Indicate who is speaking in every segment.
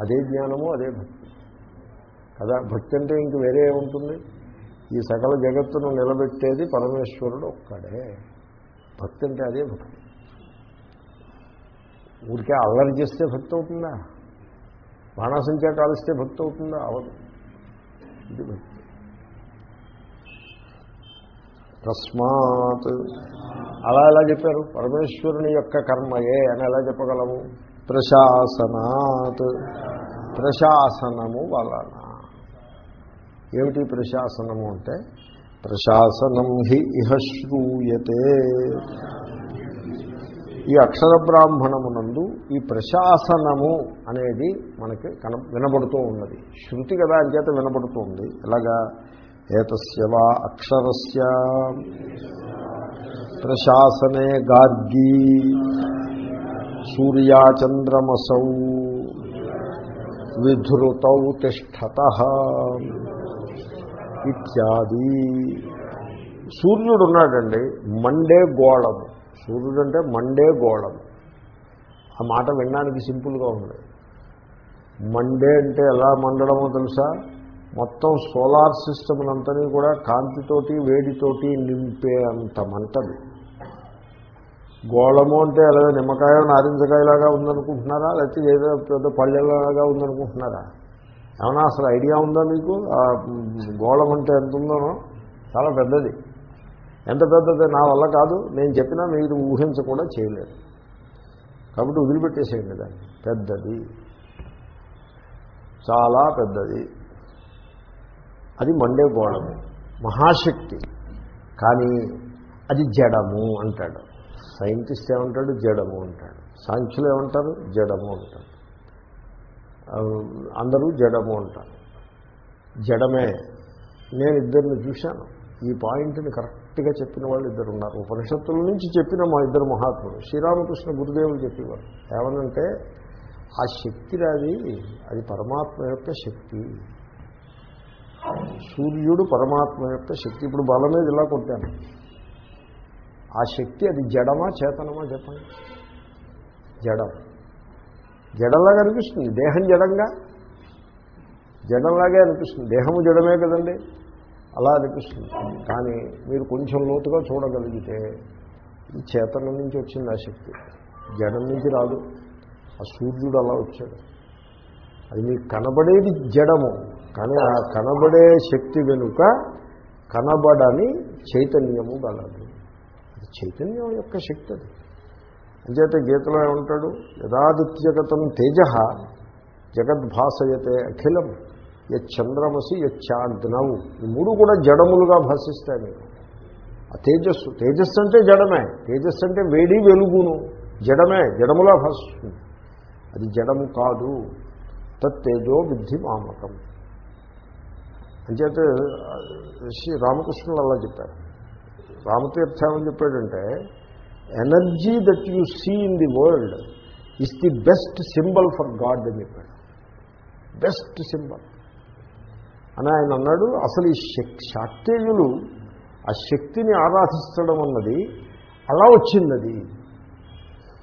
Speaker 1: అదే జ్ఞానము అదే భక్తి. కదా భక్తి అంటే ఇంక వేరే ఉంటుంది ఈ సకల జగత్తును నిలబెట్టేది పరమేశ్వరుడు ఒక్కడే. భక్తి అంటే అదే భక్తి. ఊరికే అల్లరి చేస్తే భక్తి అవుతుందా? బాణాసంఖ్య కాలిస్తే భక్తి అవుతుందా? అవదు. ఇది భక్తి. తస్మాత్. అలా ఎలా చెప్పారు? పరమేశ్వరుని యొక్క కర్మయే అని ఎలా చెప్పగలము? ప్రశాసనాత్. ప్రశాసనము వలన. ఏమిటి ప్రశాసనము అంటే? ప్రశాసనం హి ఇహ శ్రూయతే. ఈ అక్షర బ్రాహ్మణమునందు ఈ ప్రశాసనము అనేది మనకి కన వినబడుతూ ఉన్నది. శృతి కదా అంచేత వినబడుతుంది. ఎలాగా? ఏతస్య వా అక్షరస్య. ప్రశాసనే గార్గీ. సూర్యాచంద్రమసౌ విధృతౌ తిష్టత ఇత్యాది. సూర్యుడు ఉన్నాడండి మండే గోళము సూర్యుడు అంటే మండే గోళము ఆ మాట వినడానికి సింపుల్గా ఉంది. మండే అంటే ఎలా మండడమో తెలుసా? మొత్తం సోలార్ సిస్టమ్ కూడా కాంతితోటి వేడితోటి నింపే అంత మంటది గోళము అంటే అలాగే నిమ్మకాయ నారింజకాయలాగా ఉందనుకుంటున్నారా? లేకపోతే ఏదో పెద్ద పళ్ళెలాగా ఉందనుకుంటున్నారా? ఏమన్నా అసలు ఐడియా ఉందా మీకు? ఆ గోళం అంటే ఎంత ఉందోనో? చాలా పెద్దది. ఎంత పెద్దది? నా వల్ల కాదు. నేను చెప్పినా మీరు ఊహించ కూడా చేయలేరు. కాబట్టి వదిలిపెట్టేసేయండి దాన్ని. పెద్దది. చాలా పెద్దది. అది మండే గోళము. మహాశక్తి. కానీ అది జడము అంటాడు. సైంటిస్ట్ ఏమంటాడు? జడము అంటాడు. సాంఖ్యులు ఏమంటారు? జడము అంటాడు. అందరూ జడము అంటారు. జడమే. నేను ఇద్దరిని చూశాను. ఈ పాయింట్ని కరెక్ట్గా చెప్పిన వాళ్ళు ఇద్దరు ఉన్నారు. ఉపనిషత్తుల నుంచి చెప్పిన మా ఇద్దరు మహాత్ములు. శ్రీరామకృష్ణ గురుదేవులు చెప్పేవారు. ఏమనంటే ఆ శక్తి రాది అది పరమాత్మ యొక్క శక్తి. సూర్యుడు పరమాత్మ యొక్క శక్తి. ఇప్పుడు బల మీద ఇలా కొట్టాను. ఆ శక్తి అది జడమా చేతనమా చెప్పండి. జడం. జడంలాగా అనిపిస్తుంది దేహం జడంగా. జడంలాగే అనిపిస్తుంది దేహము జడమే కదండి. అలా అనిపిస్తుంది. కానీ మీరు కొంచెం లోతుగా చూడగలిగితే ఈ చేతనం నుంచి వచ్చింది ఆ శక్తి. జడం నుంచి రాదు. ఆ సూర్యుడు అలా వచ్చాడు. అది మీకు కనబడేది జడము కానీ ఆ కనబడే శక్తి వెనుక కనబడని చైతన్యము గలదు. చైతన్యం యొక్క శక్తి అది. అంచేతే గీతలో ఏమంటాడు? యథాదిత్యగతం తేజ జగద్భాసయతే అఖిలం యచ్చంద్రమసి యచ్చాగ్నవు ఈ మూడు కూడా జడములుగా భాషిస్తాయి మీరు ఆ తేజస్సు తేజస్సు అంటే జడమే. తేజస్సు అంటే వేడి వెలుగును. జడమే జడములా భాషిస్తుంది అది జడము కాదు. తత్తేజో విద్ధి మామకం. అంచేత శ్రీ రామకృష్ణులు అలా చెప్పారు. రామతీర్థ ఏమని చెప్పాడంటే energy that you see in the world is the best symbol for God అని చెప్పాడు. బెస్ట్ సింబల్ అని ఆయన అన్నాడు అసలు ఈ శక్ శాక్తేయులు ఆ శక్తిని ఆరాధిస్తడం అన్నది అలా వచ్చింది అది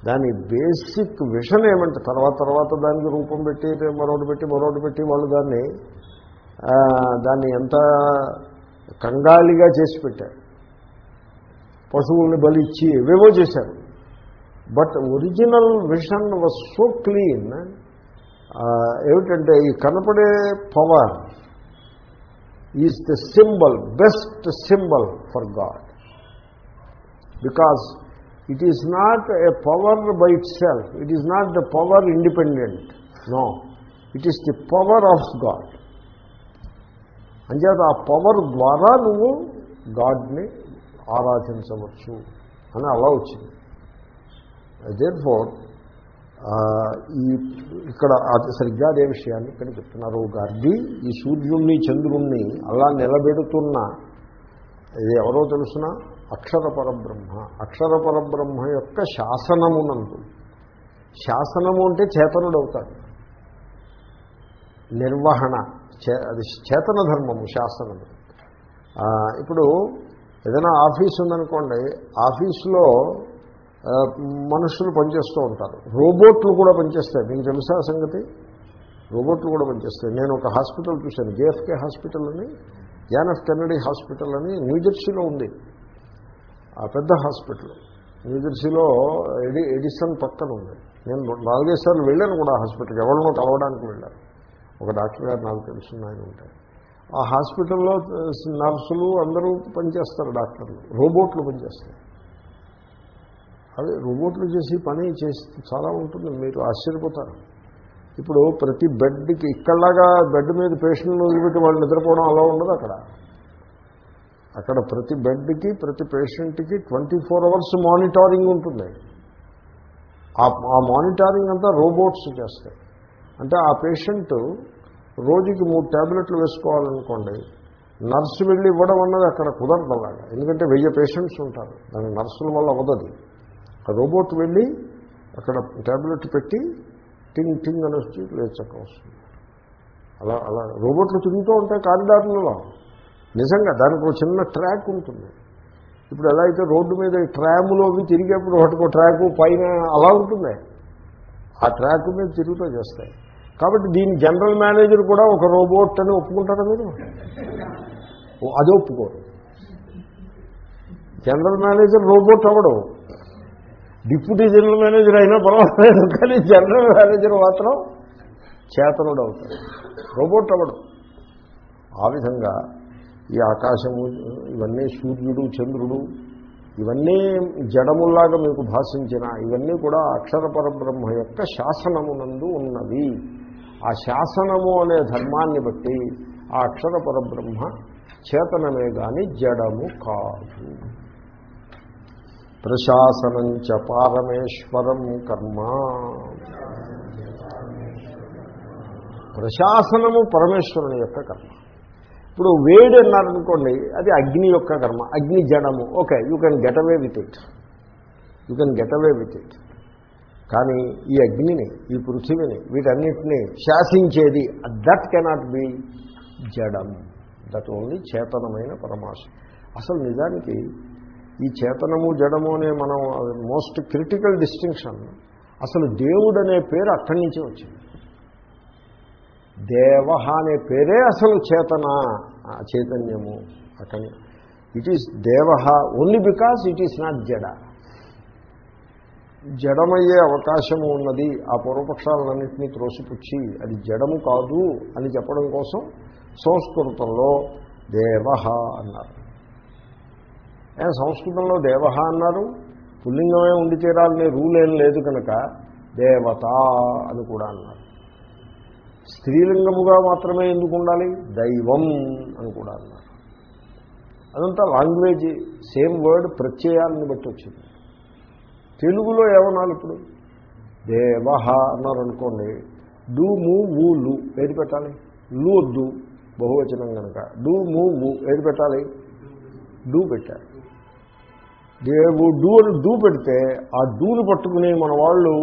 Speaker 1: దాని బేసిక్ విషన్ ఏమంటే తర్వాత తర్వాత దానికి రూపం పెట్టి మరొకటి పెట్టి మరొకటి పెట్టి వాళ్ళు దాన్ని దాన్ని ఎంత కంగాలిగా చేసి పెట్టారు. పశువుల్ని బలిచ్చి ఏవేవో చేశారు. But original vision was so clean ఏమిటంటే ఈ కనపడే power is the symbol best symbol for God. Because it is not a power by itself it is not the power independent. No it is the power of God. అంచేత ఆ power ద్వారా నువ్వు గాడ్ని ఆరాధించవచ్చు అని అలా వచ్చింది. దేర్ ఫోర్ ఈ ఇక్కడ అది సరిగ్గా అదే విషయాన్ని ఇక్కడ చెప్తున్నారు. గార్గి ఈ సూర్యుణ్ణి చంద్రుణ్ణి అలా నిలబెడుతున్న ఇది ఎవరో తెలుసిన? అక్షర పరబ్రహ్మ అక్షర పరబ్రహ్మ యొక్క శాసనమునందు. శాసనము అంటే చేతనుడు అవుతాడు నిర్వహణ అది చేతన ధర్మము శాసనము. ఇప్పుడు ఏదైనా ఆఫీస్ ఉందనుకోండి ఆఫీసులో మనుషులు పనిచేస్తూ ఉంటారు. రోబోట్లు కూడా పనిచేస్తాయి. మీకు తెలుసా సంగతి? రోబోట్లు కూడా పనిచేస్తాయి. నేను ఒక హాస్పిటల్ చూశాను. జేఎఫ్కే హాస్పిటల్ అని జాన్ ఎఫ్ కెన్నడీ హాస్పిటల్ అని న్యూజెర్సీలో ఉంది. ఆ పెద్ద హాస్పిటల్. న్యూజెర్సీలో ఎడి ఎడిసన్ పక్కన ఉంది. నేను నాలుగైదు సార్లు వెళ్ళాను కూడా హాస్పిటల్కి. ఎవరినో కలవడానికి వెళ్ళాను. ఒక డాక్టర్ గారు నాకు తెలుసున్న ఆయన ఉంటాయి ఆ హాస్పిటల్లో నర్సులు అందరూ పనిచేస్తారు డాక్టర్లు. రోబోట్లు పనిచేస్తాయి అదే రోబోట్లు చేసి పని చేసి చాలా ఉంటుంది. మీరు ఆశ్చర్యపోతారు. ఇప్పుడు ప్రతి బెడ్కి ఇక్కడలాగా బెడ్ మీద పేషెంట్లు వదిలిపెట్టి వాళ్ళు నిద్రపోవడం అలా ఉండదు అక్కడ. అక్కడ ప్రతి బెడ్కి ప్రతి పేషెంట్కి ట్వంటీ ఫోర్ అవర్స్ మానిటారింగ్ ఉంటుంది. ఆ మానిటారింగ్ అంతా రోబోట్స్ చేస్తాయి. అంటే ఆ పేషెంట్ రోజుకి మూడు ట్యాబ్లెట్లు వేసుకోవాలనుకోండి నర్సు వెళ్ళి ఇవ్వడం అన్నది అక్కడ కుదరదు అలాగా ఎందుకంటే వెయ్యి పేషెంట్స్ ఉంటారు. దాని నర్సుల వల్ల అవ్వదు రోబోట్ వెళ్ళి అక్కడ ట్యాబ్లెట్ పెట్టి టింగ్ టింగ్ అని వచ్చి లేచక్క వస్తుంది. అలా అలా రోబోట్లు తిరుగుతూ ఉంటాయి కారిడార్లలో. నిజంగా దానికి ఒక చిన్న ట్రాక్ ఉంటుంది. ఇప్పుడు ఎలా అయితే రోడ్డు మీద ట్రాములో అవి తిరిగేప్పుడు ఒకటికో ట్రాకు పైన అలా ఉంటుంది. ఆ ట్రాక్ మీద తిరుగుతూ చేస్తాయి. కాబట్టి దీని జనరల్ మేనేజర్ కూడా ఒక రోబోట్ అని ఒప్పుకుంటారా మీరు? అది ఒప్పుకోరు. జనరల్ మేనేజర్ రోబోట్ అవ్వడం. డిప్యూటీ జనరల్ మేనేజర్ అయినా పర్వాలేదు కానీ జనరల్ మేనేజర్ మాత్రం చేతనుడు అవుతాడు. రోబోట్ అవ్వడం. ఆ విధంగా ఈ ఆకాశము ఇవన్నీ సూర్యుడు చంద్రుడు ఇవన్నీ జడముల్లాగా మీకు భాషించిన ఇవన్నీ కూడా అక్షర పరబ్రహ్మ యొక్క శాసనమునందు ఉన్నవి. ఆ శాసనము అనే ధర్మాన్ని బట్టి ఆ అక్షర పరబ్రహ్మ చేతనమే గాని జడము కాదు. ప్రశాసనం చ పారమేశ్వరం కర్మ. ప్రశాసనము పరమేశ్వరుని యొక్క కర్మ. ఇప్పుడు వేడి అన్నారనుకోండి అది అగ్ని యొక్క కర్మ అగ్ని జడము. Okay you can get away with it you can get away with it కానీ ఈ అగ్నిని ఈ పృథివిని వీటన్నిటినీ శాసించేది దట్ కెనాట్ బి జడం. దట్ ఓన్లీ చేతనమైన పరమాశ అసలు నిజానికి ఈ చేతనము జడము అనే మనం మోస్ట్ క్రిటికల్ డిస్టింక్షన్ అసలు దేవుడు అనే పేరు అక్కడి నుంచే వచ్చింది. దేవ అనే పేరే అసలు చేతన చైతన్యము అక్కడి ఇట్ ఈస్ దేవ only because it is not జడ. జడమయ్యే అవకాశము ఉన్నది ఆ పూర్వపక్షాలన్నింటినీ త్రోసిపుచ్చి అది జడము కాదు అని చెప్పడం కోసం సంస్కృతంలో దేవ అన్నారు. సంస్కృతంలో దేవ అన్నారు? పుల్లింగమే ఉండి తీరాలనే రూల్ ఏం లేదు కనుక దేవత అని కూడా అన్నారు. స్త్రీలింగముగా మాత్రమే ఎందుకు ఉండాలి? దైవం అని కూడా అన్నారు. అదంతా లాంగ్వేజ్ సేమ్ వర్డ్ ప్రత్యయాలను బట్టి వచ్చింది. తెలుగులో ఏమనాలి ఇప్పుడు? దేవహ అన్నారు అనుకోండి డు మూ ఊ లు. ఏది పెట్టాలి? లు వద్దు. బహువచనం కనుక డూ మూ ఊ ఏది పెట్టాలి? డూ దేవు డూ అని డూ పెడితే ఆ డూని పట్టుకుని మన వాళ్ళు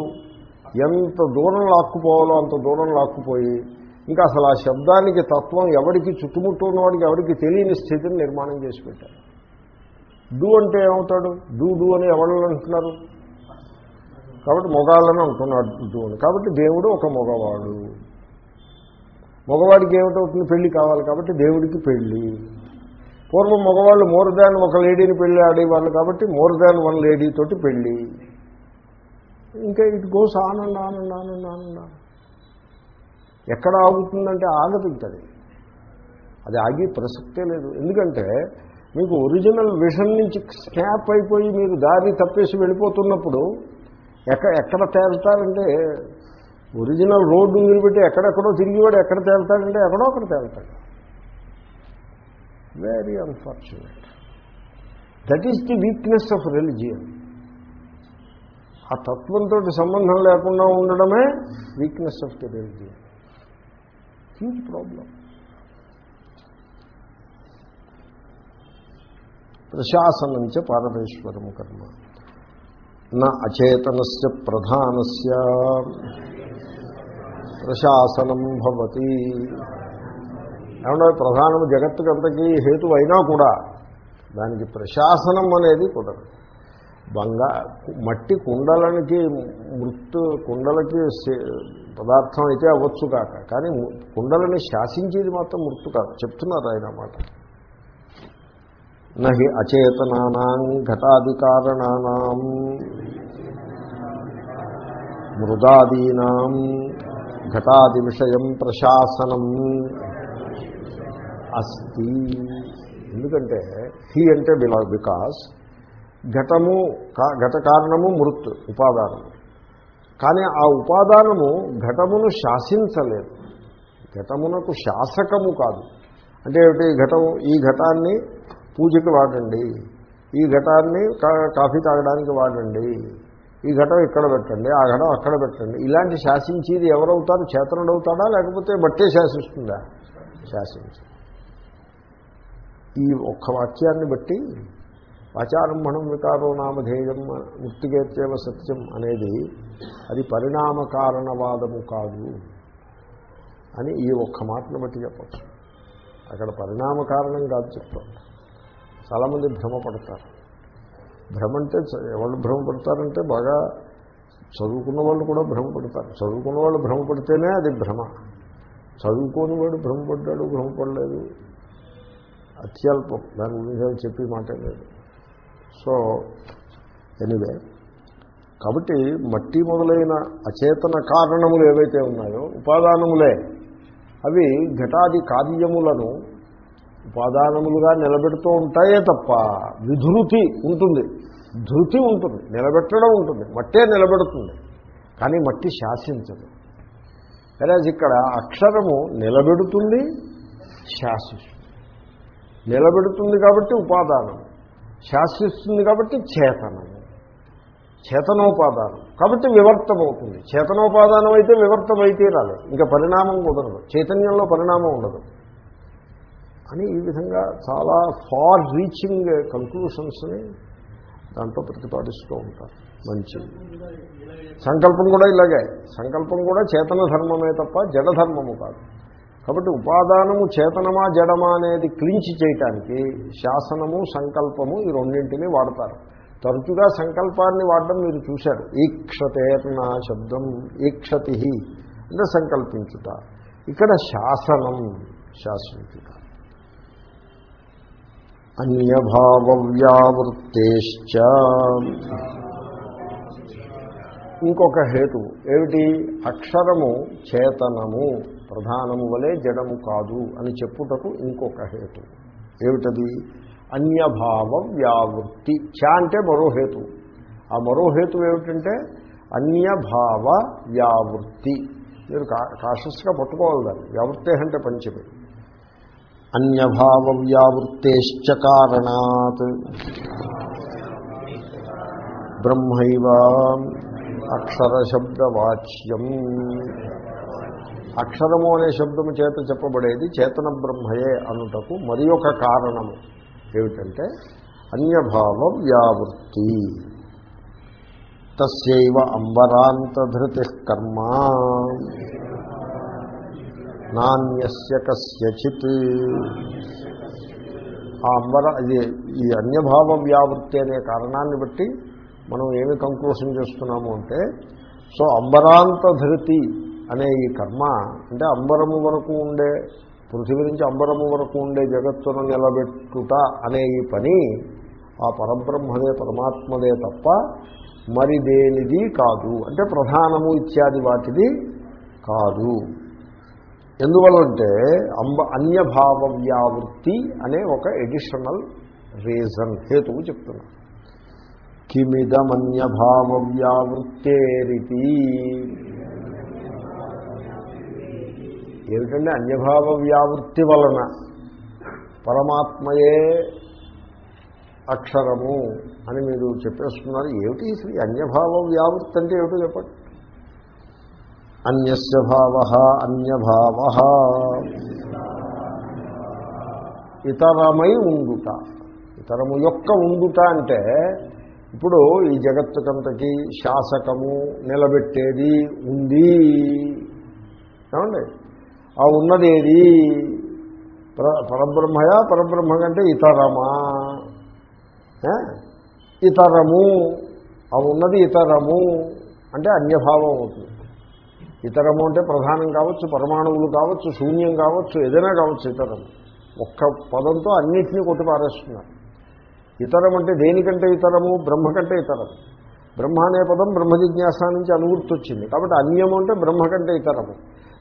Speaker 1: ఎంత దూరం లాక్కుపోవాలో అంత దూరం లాక్కుపోయి ఇంకా అసలు ఆ శబ్దానికి తత్వం ఎవరికి చుట్టుముట్టు ఉన్నవాడికి ఎవరికి తెలియని స్థితిని నిర్మాణం చేసి పెట్టారు. డూ అంటే ఏమవుతాడు? డూ డూ అని ఎవరు అంటున్నారు? కాబట్టి మొగాళ్ళని అంటున్నాడు కాబట్టి దేవుడు ఒక మగవాడు. మగవాడికి ఏమిటవుతుంది? పెళ్ళి కావాలి కాబట్టి దేవుడికి పెళ్ళి. పూర్వం మగవాళ్ళు మోర్ దాన్ ఒక లేడీని పెళ్ళి ఆడేవాళ్ళు కాబట్టి మోర్ దాన్ వన్ లేడీ తోటి పెళ్ళి. ఇంకా ఇట్ గోస్ ఆనంద ఆనంద ఆనంద ఆనంద ఎక్కడ ఆగుతుందంటే ఆగదు అది. అది ఆగి ప్రసక్తే లేదు. ఎందుకంటే మీకు ఒరిజినల్ విషన్ నుంచి స్నాప్ అయిపోయి మీరు దారి తప్పేసి వెళ్ళిపోతున్నప్పుడు ఎక్కడ ఎక్కడ తేలుతారంటే ఒరిజినల్ రోడ్డు నిలబెట్టి ఎక్కడెక్కడో తిరిగివాడు ఎక్కడ తేలుతాడంటే ఎక్కడో అక్కడ తేలుతాడు. Very unfortunate that is the weakness of religion ఆ తత్వంతో సంబంధం లేకుండా ఉండడమే weakness of the religion huge problem ప్రశాసనంచ పారమేశ్వరం కర్మ. అచేతనస్ ప్రధానస్ ప్రశాసనం భవతి ఏమన్నా ప్రధానం జగత్తుకంతకీ హేతు అయినా కూడా దానికి ప్రశాసనం అనేది కుదరదు. బంగా మట్టి కుండలనికి మృతు కుండలకి పదార్థం అయితే అవ్వచ్చు కాక కానీ కుండలని శాసించేది మాత్రం మృత్తు కాదు. చెప్తున్నారు ఆయన మాట. నహి అచేతనానాం ఘటాది కారణానాం మృదాదీనాం ఘటాది విషయం ప్రశాసనం అస్తి. ఎందుకంటే హీ అంటే బిలా బికాస్ ఘటము కా- ఘట కారణము మృత్ ఉపాదానము. కానీ ఆ ఉపాదానము ఘటమును శాసించలేదు. ఘటమునకు శాసకము కాదు. అంటే ఏమిటి? ఘటం ఈ ఘటాన్ని పూజకి వాడండి. ఈ ఘటాన్ని కా- కాఫీ తాగడానికి వాడండి. ఈ ఘటం ఇక్కడ పెట్టండి ఆ ఘటం అక్కడ పెట్టండి. ఇలాంటి శాసించేది ఎవరవుతారు? చేతనుడవుతాడా? లేకపోతే బట్టే శాసిస్తుందా? శాసించు. ఈ ఒక్క వాక్యాన్ని బట్టి వాచారంభణం వికారో నామధేయం ముక్తిగేత్యవ సత్యం అనేది అది పరిణామ కారణవాదము కాదు అని ఈ ఒక్క మాటను బట్టి చెప్పచ్చు. అక్కడ పరిణామ కారణం కాదు చెప్తాను చాలామంది భ్రమపడతారు. భ్రమ అంటే ఎవరు భ్రమపడతారంటే బాగా చదువుకున్న వాళ్ళు కూడా భ్రమపడతారు. చదువుకున్న వాళ్ళు భ్రమపడితేనే అది భ్రమ. చదువుకోని వాడు భ్రమపడ్డాడు భ్రమపడలేదు. అత్యల్పం. దాని గురించి చెప్పి మాట లేదు. So anyway. కాబట్టి మట్టి మొదలైన అచేతన కారణములు ఏవైతే ఉన్నాయో ఉపాదానములే అవి ఘటాది కార్యములను ఉపాదానములుగా నిలబెడుతూ ఉంటాయే తప్ప విధృతి ఉంటుంది. ధృతి ఉంటుంది నిలబెట్టడం ఉంటుంది మట్టే నిలబెడుతుంది కానీ మట్టి శాసించదు. వెరాజ్ ఇక్కడ అక్షరము నిలబెడుతుంది శాసిస్తుంది. నిలబెడుతుంది కాబట్టి ఉపాదానం శాసిస్తుంది కాబట్టి చేతనము. చేతనోపాదానం. కాబట్టి వివర్తమవుతుంది. చేతనోపాదానం అయితే వివర్తమైతే రాలేదు. ఇంకా పరిణామం కుదరదు. చైతన్యంలో పరిణామం ఉండదు. అని ఈ విధంగా చాలా ఫార్ రీచింగ్ కంక్లూషన్స్ని దాంట్లో ప్రతిపాదిస్తూ ఉంటారు. మంచిది సంకల్పం కూడా ఇలాగే. సంకల్పం కూడా చేతన ధర్మమే తప్ప జడధర్మము కాదు. కాబట్టి ఉపాదానము చేతనమా జడమా అనేది క్లించి చేయటానికి శాసనము సంకల్పము ఈ రెండింటినీ వాడతారు. తరచుగా సంకల్పాన్ని వాడడం మీరు చూశారు. ఈక్షతేర్న శబ్దం ఈక్షతి అంటే సంకల్పించుట. ఇక్కడ శాసనం శాసించుట. అన్యభావ్యావృత్తేశ్చ ఇంకొక హేతు ఏమిటి? అక్షరము చేతనము ప్రధానము వలె జడము కాదు అని చెప్పుటకు ఇంకొక హేతు. ఏమిటది? అన్యభావ వ్యావృత్తి చ అంటే మరో హేతు. ఆ మరో హేతు ఏమిటంటే అన్యభావ వ్యావృత్తి మీరు కా కాషస్గా పట్టుకోవాలి దాన్ని. వ్యావృత్తే అంటే పంచమి. అన్యభావ వ్యావృత్తేశ్చ కారణాత్. బ్రహ్మైవ అక్షరశబ్దవాచ్యం. అక్షరము అనే శబ్దము చేత చెప్పబడేది చేతన బ్రహ్మయే అనుటకు మరి ఒక కారణము. ఏమిటంటే అన్యభావ వ్యావృత్తి తస్యవ అంబరాంతధృతి కర్మ. నాణ్యస్య కస్యచిత్. ఆ అంబర ఇది ఈ అన్యభావ వ్యావృత్తి అనే కారణాన్ని బట్టి మనం ఏమి కంక్లూషన్ చేస్తున్నాము అంటే సో అంబరాంతధృతి అనే ఈ కర్మ అంటే అంబరము వరకు ఉండే పృథివీ నుంచి అంబరము వరకు ఉండే జగత్తును నిలబెట్టుట అనే ఈ పని ఆ పరబ్రహ్మదే పరమాత్మదే తప్ప మరి దేనిది కాదు. అంటే ప్రధానము ఇత్యాది వాటిది కాదు. ఎందువల్లంటే అంబ అన్యభావ వ్యావృత్తి అనే ఒక ఎడిషనల్ రీజన్ హేతువు చెప్తున్నా. కిమిదమన్యభావ వ్యావృత్తేరితి ఏమిటంటే అన్యభావ వ్యావృత్తి వలన పరమాత్మయే అక్షరము అని మీరు చెప్పేస్తున్నారు. ఏమిటి అసలు అన్యభావ వ్యావృత్తి అంటే ఏమిటో చెప్పండి. అన్యస్య భావ అన్యభావ. ఇతరమై ఉండుట. ఇతరము యొక్క ఉండుట అంటే ఇప్పుడు ఈ జగత్తుకంతకి శాసకము నిలబెట్టేది ఉంది. ఏమండి? ఆ ఉన్నదేది? పర పరబ్రహ్మయా పరబ్రహ్మ కంటే ఇతరమా? ఇతరము. ఆ ఉన్నది ఇతరము. అంటే అన్యభావం అవుతుంది. ఇతరము అంటే ప్రధానం కావచ్చు పరమాణువులు కావచ్చు శూన్యం కావచ్చు ఏదైనా కావచ్చు ఇతరం. ఒక్క పదంతో అన్నింటినీ కొట్టి పారేస్తున్నారు. ఇతరం అంటే దేనికంటే ఇతరము? బ్రహ్మ కంటే ఇతరం. బ్రహ్మ అనే పదం బ్రహ్మ జిజ్ఞాస నుంచి అనువృత్తి వచ్చింది కాబట్టి అన్యము అంటే బ్రహ్మ కంటే ఇతరము.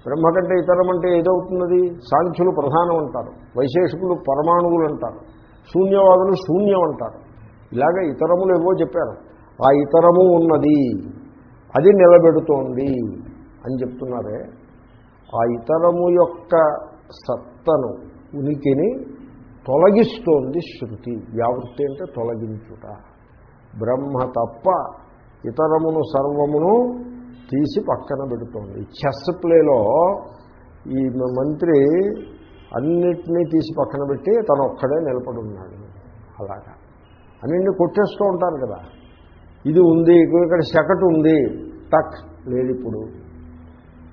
Speaker 1: బ్రహ్మ కంటే ఇతరం అంటే ఏదవుతున్నది? సాంఖ్యులు ప్రధానం అంటారు. వైశేషికులు పరమాణువులు అంటారు. శూన్యవాదులు శూన్యం అంటారు. ఇలాగ ఇతరములు ఏవో చెప్పారు. ఆ ఇతరము ఉన్నది. అది నిలబెడుతోంది. అని చెప్తున్నారే. ఆ ఇతరము యొక్క సత్తను ఉనికిని తొలగిస్తోంది శృతి. వ్యావృత్తి అంటే తొలగించుట. బ్రహ్మ తప్ప ఇతరమును సర్వమును తీసి పక్కన పెడుతోంది. చెస్ ప్లేలో ఈ మంత్రి అన్నిటినీ తీసి పక్కన పెట్టి తను ఒక్కడే నిలబడి ఉన్నాడు అలాగా. అన్నింటినీ కొట్టేస్తూ ఉంటారు కదా. ఇది ఉంది ఇక్కడ సెకట్ ఉంది టక్ లేదు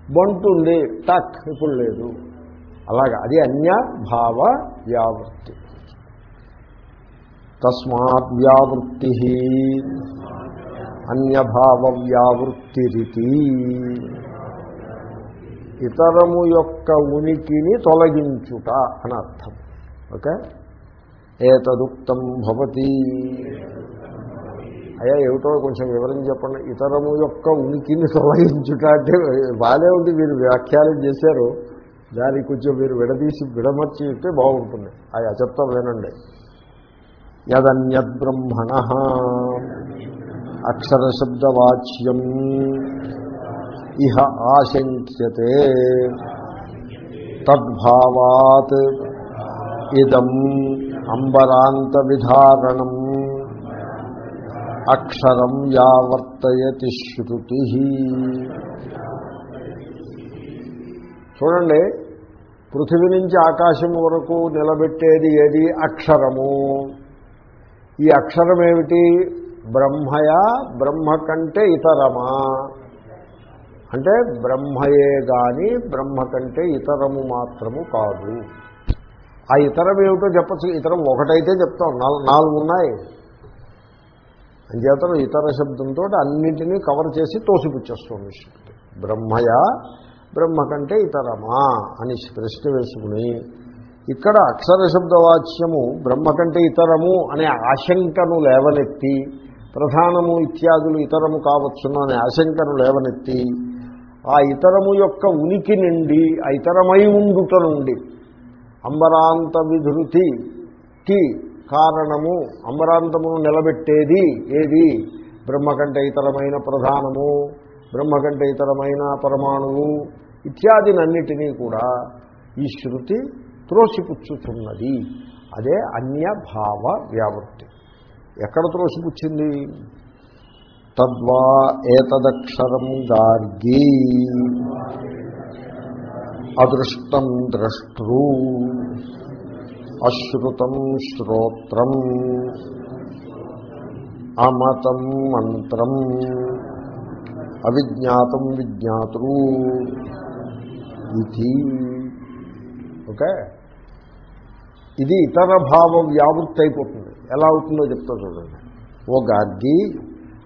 Speaker 1: బంటుంది టక్ ఇప్పుడు లేదు. అలాగా అది అన్య భావ వ్యావృత్తి. తస్మాత్ వ్యావృత్తి. అన్యభావ వ్యావృత్తిరితి. ఇతరము యొక్క ఉనికిని తొలగించుట అని అర్థం. ఓకే? ఏతదుక్తం భవతి. అయ్యా ఏమిటో కొంచెం వివరించి చెప్పండి. ఇతరము యొక్క ఉనికిని తొలగించుట అంటే బాగానే ఉంది మీరు వ్యాఖ్యానం చేశారు. దానికి కొంచెం మీరు విడదీసి విడమర్చి ఉంటే బాగుంటుంది. అయ్యా చెప్తా వినండి. యదన్యద్బ్రహ్మణ అక్షరశబ్దవాచ్యం ఇహ ఆశంక్యతే తద్భావాత్ ఇదం అంబరాంత విధారణం అక్షరం యావర్తయతి శృతి. చూడండి పృథివీ నుంచి ఆకాశం వరకు నిలబెట్టేది ఏది? అక్షరము. ఈ అక్షరం ఏమిటి బ్రహ్మయా బ్రహ్మ కంటే ఇతరమా? అంటే బ్రహ్మయే గాని బ్రహ్మ కంటే ఇతరము మాత్రము కాదు. ఆ ఇతరం ఏమిటో చెప్పచ్చు. ఇతరం ఒకటైతే చెప్తాం. నాలుగు నాలుగు ఉన్నాయి అంచేతను ఇతర శబ్దంతో అన్నింటినీ కవర్ చేసి తోసిపుచ్చేస్తుంది శక్తి. బ్రహ్మయా బ్రహ్మ కంటే ఇతరమా అని ప్రశ్న వేసుకుని ఇక్కడ అక్షర శబ్దవాచ్యము బ్రహ్మ కంటే ఇతరము అనే ఆశంకను లేవనెత్తి ప్రధానము ఇత్యాదులు ఇతరము కావచ్చును అనే ఆశంకను లేవనెత్తి ఆ ఇతరము యొక్క ఉనికి నుండి ఆ ఇతరమై ఉండుట నుండి అంబరాంత విధృతికి కారణము అమరాంతమును నిలబెట్టేది ఏది? బ్రహ్మ కంటే ఇతరమైన ప్రధానము బ్రహ్మ కంటే ఇతరమైన పరమాణువు ఇత్యాదినన్నిటినీ కూడా ఈ శృతి త్రోసిపుచ్చుతున్నది. అదే అన్యభావ వ్యావృత్తి. ఎక్కడ త్రోసిపుచ్చింది? తద్వా ఏతదక్షరం గార్గీ అదృష్టం ద్రష్టృ. అశ్రుతం శ్రోత్రం అమతం మంత్రం అవిజ్ఞాతం విజ్ఞాతృ ఇది. ఓకే? ఇది ఇతర భావ వ్యావృత్తి అయిపోతుంది ఎలా అవుతుందో చెప్తా చూడండి. ఓ గార్గి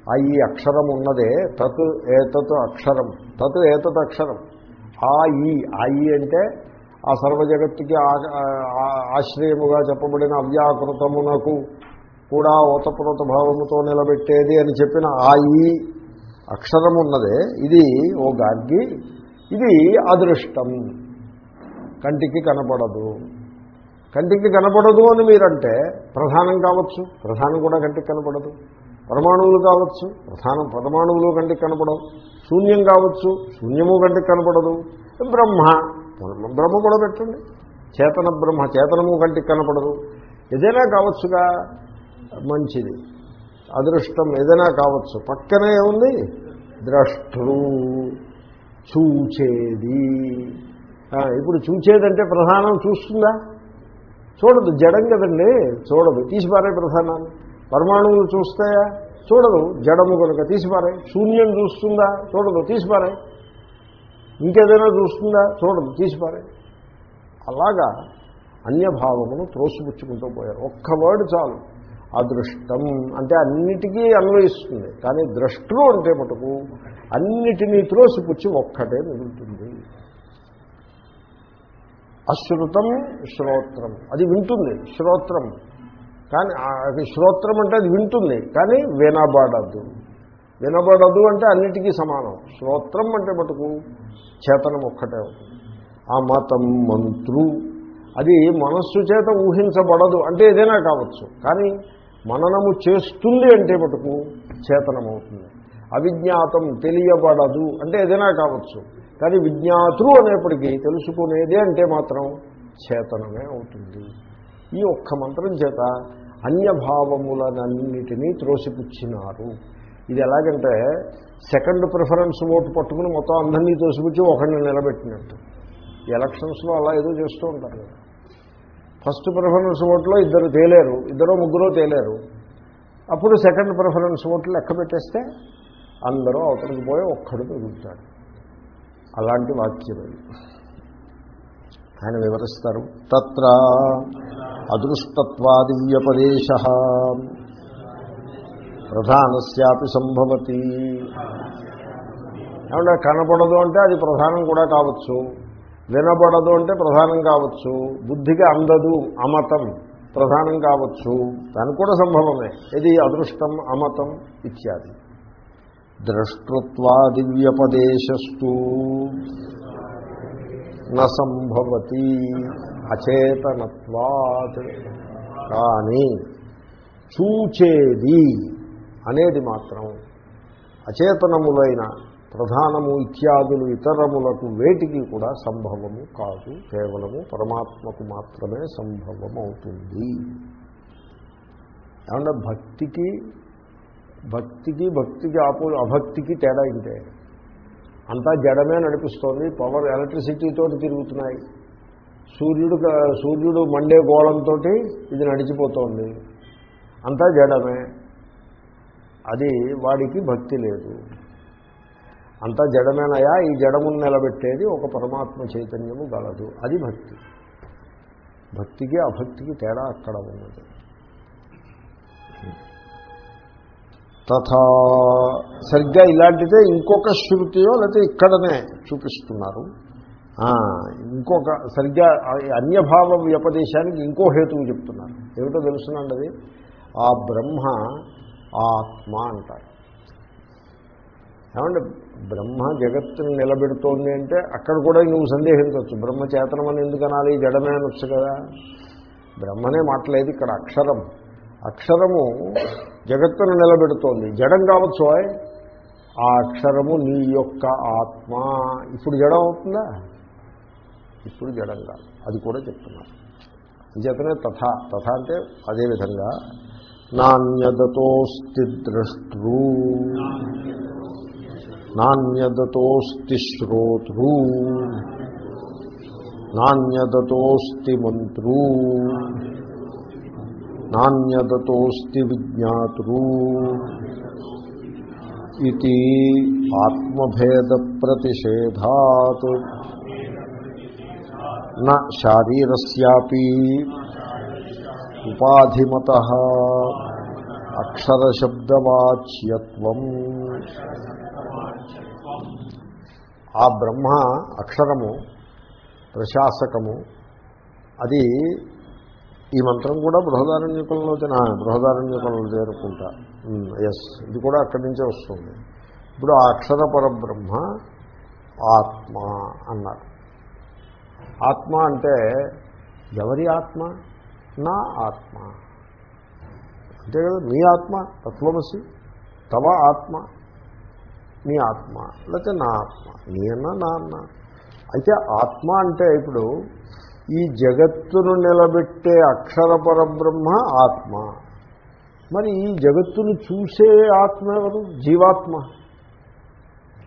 Speaker 1: ఆ ఈ అక్షరం ఉన్నదే తత్ ఏతత్ అక్షరం. తత్ ఏతత్ అక్షరం. ఆ ఈ ఆ ఈ అంటే ఆ సర్వ జగత్తుకి ఆశ్రయముగా చెప్పబడిన అవ్యాకృతమునకు కూడా ఓతప్రోత భావముతో నిలబెట్టేది అని చెప్పిన ఆ ఈ అక్షరం ఉన్నదే ఇది ఓ గార్గి ఇది అదృష్టం. కంటికి కనపడదు. కంటికి కనపడదు అని మీరంటే ప్రధానం కావచ్చు. ప్రధానం కూడా కంటికి కనపడదు. పరమాణువులు కావచ్చు. ప్రధానం పరమాణువులు కంటికి కనపడవు. శూన్యం కావచ్చు. శూన్యము కంటికి కనపడదు. బ్రహ్మ బ్రహ్మ కూడా పెట్టండి. చేతన బ్రహ్మ చేతనము కంటికి కనపడదు. ఏదైనా కావచ్చుగా మంచిది. అదృష్టం ఏదైనా కావచ్చు. పక్కనే ఉంది ద్రష్టృ చూచేది. ఇప్పుడు చూచేదంటే ప్రధానం చూస్తుందా? చూడదు జడం కదండి చూడదు. తీసిపారే ప్రధానాన్ని. పరమాణువులు చూస్తాయా? చూడదు. జడము కనుక తీసిపారే. శూన్యం చూస్తుందా? చూడదు. తీసిపారే. ఇంకేదైనా చూస్తుందా? చూడదు తీసిపారే. అలాగా అన్యభావమును త్రోసిపుచ్చుకుంటూ పోయారు. ఒక్క వర్డ్ చాలు. అదృష్టం అంటే అన్నిటికీ అన్వయిస్తుంది. కానీ ద్రష్టృ అంటే మటుకు అన్నిటినీ త్రోసిపుచ్చి ఒక్కటే మిగులుతుంది. అశ్రుతం శ్రోత్రం. అది వింటుంది శ్రోత్రం. కానీ అది శ్రోత్రం అంటే అది వింటుంది. కానీ వినబడదు. వినబడదు అంటే అన్నిటికీ సమానం. శ్రోత్రం అంటే మటుకు చేతనం ఒక్కటే. ఆ మతం మంత్రు. అది మనస్సు చేత ఊహించబడదు అంటే ఏదైనా కావచ్చు. కానీ మననము చేస్తుంది అంటే మటుకు చేతనమవుతుంది. అవిజ్ఞాతం తెలియబడదు అంటే ఏదైనా కావచ్చు. కానీ విజ్ఞాతులు అనేప్పటికీ తెలుసుకునేదే అంటే మాత్రం చేతనమే అవుతుంది. ఈ ఒక్క మంత్రం చేత అన్యభావములనన్నిటినీ త్రోసిపుచ్చినారు. ఇది ఎలాగంటే సెకండ్ ప్రిఫరెన్స్ ఓటు పట్టుకుని మొత్తం అందరినీ తోసిపుచ్చి ఒకరిని నిలబెట్టినట్టు. ఎలక్షన్స్లో అలా ఏదో చేస్తూ ఉంటారు. ఫస్ట్ ప్రిఫరెన్స్ ఓట్లో ఇద్దరు తేలేరు ఇద్దరు ముగ్గురు తేలేరు. అప్పుడు సెకండ్ ప్రిఫరెన్స్ ఓట్లు లెక్క పెట్టేస్తే అందరూ అవతలికి పోయి ఒక్కడు పెరుగుతాడు. అలాంటి వాక్యం ఆయన వివరిస్తారు. తత్ర అదృష్టత్వాదివ్యపదేశ ప్రధానస్యాపి సంభవతి. ఏమన్నా కనపడదు అంటే అది ప్రధానం కూడా కావచ్చు. వినబడదు అంటే ప్రధానం కావచ్చు. బుద్ధికి అందదు అమతం ప్రధానం కావచ్చు. దానికి కూడా సంభవమే. ఇది అదృష్టం అమతం ఇత్యాది. ద్రష్టృత్వాదివ్యపదేశస్తు. నసంభవతి అచేతనత్వాత్. కానీ చూచేది అనేది మాత్రం అచేతనములైన ప్రధానము ఇత్యాదులు ఇతరములకు వేటికి కూడా సంభవము కాదు. కేవలము పరమాత్మకు మాత్రమే సంభవం అవుతుంది ఏమన్నా భక్తికి భక్తికి భక్తికి ఆపో అభక్తికి తేడా ఇంటే అంతా జడమే నడిపిస్తోంది. పవర్ ఎలక్ట్రిసిటీతో తిరుగుతున్నాయి. సూర్యుడు సూర్యుడు మండే గోళంతో ఇది నడిచిపోతోంది. అంతా జడమే. అది వాడికి భక్తి లేదు. అంతా జడమేనయా? ఈ జడమును నిలబెట్టేది ఒక పరమాత్మ చైతన్యము గలదు. అది భక్తి. భక్తికి అభక్తికి తేడా అక్కడ ఉన్నది. తథా సరిగ్గా ఇలాంటిదే ఇంకొక శృతియో లేకపోతే ఇక్కడనే చూపిస్తున్నారు. ఇంకొక సరిగ్గా అన్యభావ వ్యపదేశానికి ఇంకో హేతువు చెప్తున్నారు. ఏమిటో తెలుసునండి అది? ఆ బ్రహ్మ ఆత్మ అంటారు ఏమంటే బ్రహ్మ జగత్తుని నిలబెడుతోంది అంటే అక్కడ కూడా నువ్వు సందేహించవచ్చు. బ్రహ్మ అని ఎందుకు అనాలి జడమే అనొచ్చు కదా. బ్రహ్మనే మాట్లాడేది ఇక్కడ అక్షరం. అక్షరము జగత్తును నిలబెడుతోంది. జడం కావచ్చు ఆ అక్షరము నీ యొక్క ఆత్మ. ఇప్పుడు జడం అవుతుందా? ఇప్పుడు జడం కాదు. అది కూడా చెప్తున్నారు. అంచేతనే తథ. తథ అంటే అదేవిధంగా నాణ్యదతోస్తి ద్రష్టృ. నాణ్యదతోస్తి శ్రోతృ. నాణ్యదతోస్తి మంత్రు. నాణ్యదతోస్తి విజ్ఞాతృ. ఇది ఆత్మభేద ప్రతిషేధాత్ న శారీరస్యాపి. ఉపాధిమత. అక్షరశబ్దవాచ్యత్వం. ఆ బ్రహ్మ అక్షరము ప్రశాసకము అది ఈ మంత్రం కూడా బృహదారణ్యకులంలో తిన బృహదారణ్యకులంలో చేరుకుంటా. ఎస్ ఇది కూడా అక్కడి నుంచే వస్తుంది. ఇప్పుడు ఆ అక్షర పరబ్రహ్మ ఆత్మ అన్నారు ఆత్మ అంటే ఎవరి ఆత్మ? నా ఆత్మ. అంతే కదా? మీ ఆత్మ తత్వమసి తవ ఆత్మ నీ ఆత్మ లేకపోతే నా ఆత్మ నీ అన్న నా అన్న. అయితే ఆత్మ అంటే ఇప్పుడు ఈ జగత్తును నిలబెట్టే అక్షర పరబ్రహ్మ ఆత్మ. మరి ఈ జగత్తును చూసే ఆత్మ ఎవరు? జీవాత్మ.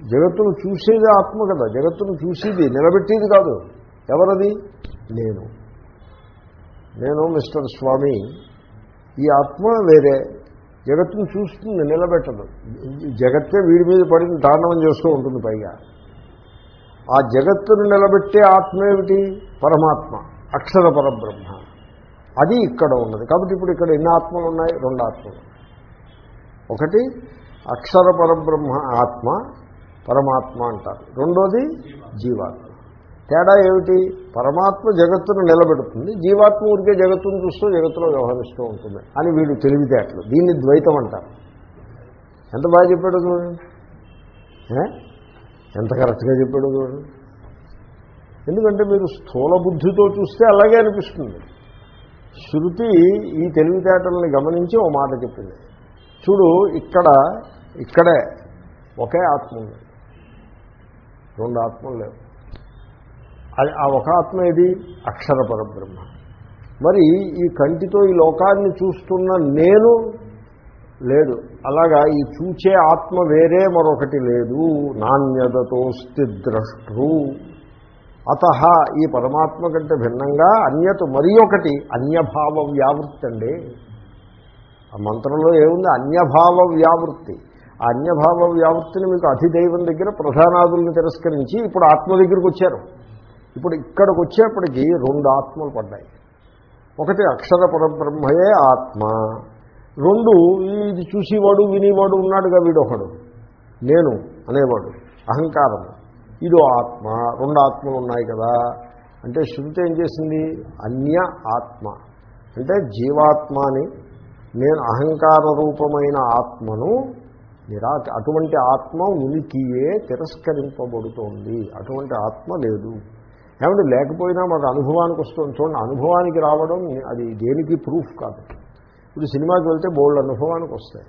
Speaker 1: జగత్తును చూసేది ఆత్మ కదా. జగత్తును చూసేది నిలబెట్టేది కాదు. ఎవరది? నేను. నేను మిస్టర్ స్వామి. ఈ ఆత్మ వేరే. జగత్తును చూస్తుంది నిలబెట్టదు. జగత్తే వీడి మీద పడిన తాండవం చేస్తూ ఉంటుంది పైగా. ఆ జగత్తును నిలబెట్టే ఆత్మ ఏమిటి? పరమాత్మ అక్షర పరబ్రహ్మ. అది ఇక్కడ ఉన్నది. కాబట్టి ఇప్పుడు ఇక్కడ ఎన్ని ఆత్మలు ఉన్నాయి? రెండు ఆత్మలు. ఒకటి అక్షర పరబ్రహ్మ ఆత్మ పరమాత్మ అంటారు. రెండోది జీవాత్మ. తేడా ఏమిటి? పరమాత్మ జగత్తును నిలబెడుతుంది. జీవాత్మ ఊరికే జగత్తును చూస్తూ జగత్తులో వ్యవహరిస్తూ ఉంటుంది అని వీళ్ళు తెలివితేటలు దీన్ని ద్వైతం అంటారు. ఎంత బాగా చెప్పాడు చూడండి. ఎంత కరెక్ట్గా చెప్పాడు చూడండి. ఎందుకంటే మీరు స్థూల బుద్ధితో చూస్తే అలాగే అనిపిస్తుంది. శృతి ఈ తెలివితేటల్ని గమనించి ఓ మాట చెప్పింది. చూడు ఇక్కడ ఇక్కడే ఒకే ఆత్మ ఉంది. రెండు ఆత్మలు లేవు. అది ఆ ఒక ఆత్మ ఏది? అక్షర పరబ్రహ్మ. మరి ఈ కంటితో ఈ లోకాన్ని చూస్తున్న నేను లేదు. అలాగా ఈ చూచే ఆత్మ వేరే మరొకటి లేదు. నాణ్యతతోస్తి ద్రష్టృ. అత ఈ పరమాత్మ కంటే భిన్నంగా అన్యత మరి ఒకటి అన్యభావ వ్యావృత్తి అండి. ఆ మంత్రంలో ఏముంది? అన్యభావ వ్యావృత్తి. ఆ అన్యభావ వ్యావృత్తిని మీకు అధిదైవం దగ్గర ప్రధానాదుల్ని తిరస్కరించి ఇప్పుడు ఆత్మ దగ్గరికి వచ్చారు. ఇప్పుడు ఇక్కడికి వచ్చేప్పటికీ రెండు ఆత్మలు పడ్డాయి. ఒకటి అక్షర పరబ్రహ్మయే ఆత్మ. రెండు ఇది చూసేవాడు వినేవాడు ఉన్నాడుగా వీడొకడు. నేను అనేవాడు అహంకారం. ఇదో ఆత్మ రెండు ఆత్మలు ఉన్నాయి కదా. అంటే శృతి ఏం చేసింది? అన్య ఆత్మ. అంటే జీవాత్మని నేను అహంకార రూపమైన ఆత్మను నిరా అటువంటి ఆత్మ ఉనికియే తిరస్కరింపబడుతోంది. అటువంటి ఆత్మ లేదు. ఏమంటే లేకపోయినా మాకు అనుభవానికి వస్తుంది. చూడండి అనుభవానికి రావడం అది దేనికి ప్రూఫ్ కాదు. ఇప్పుడు సినిమాకి వెళ్తే బోల్డ్ అనుభవానికి వస్తాయి.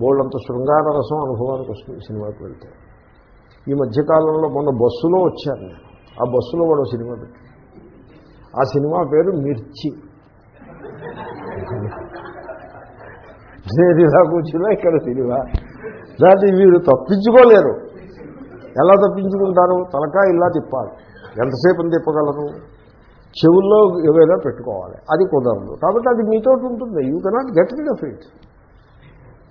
Speaker 1: బోల్డ్ అంత శృంగార రసం అనుభవానికి వస్తుంది సినిమాకి వెళ్తే. ఈ మధ్యకాలంలో మొన్న బస్సులో వచ్చాను నేను. ఆ బస్సులో వాడు సినిమా పెట్టి ఆ సినిమా పేరు మిర్చి. నేను ఇలా కూర్చున్నా ఇక్కడ సినిమా. దాన్ని మీరు తప్పించుకోలేరు. ఎలా తప్పించుకుంటారు? తలకా ఇలా తిప్పాలి. ఎంతసేపు అని తిప్పగలరు చెవుల్లో ఏవైనా పెట్టుకోవాలి. అది కుదరదు. కాబట్టి అది మీతో ఉంటుంది. You cannot get rid of it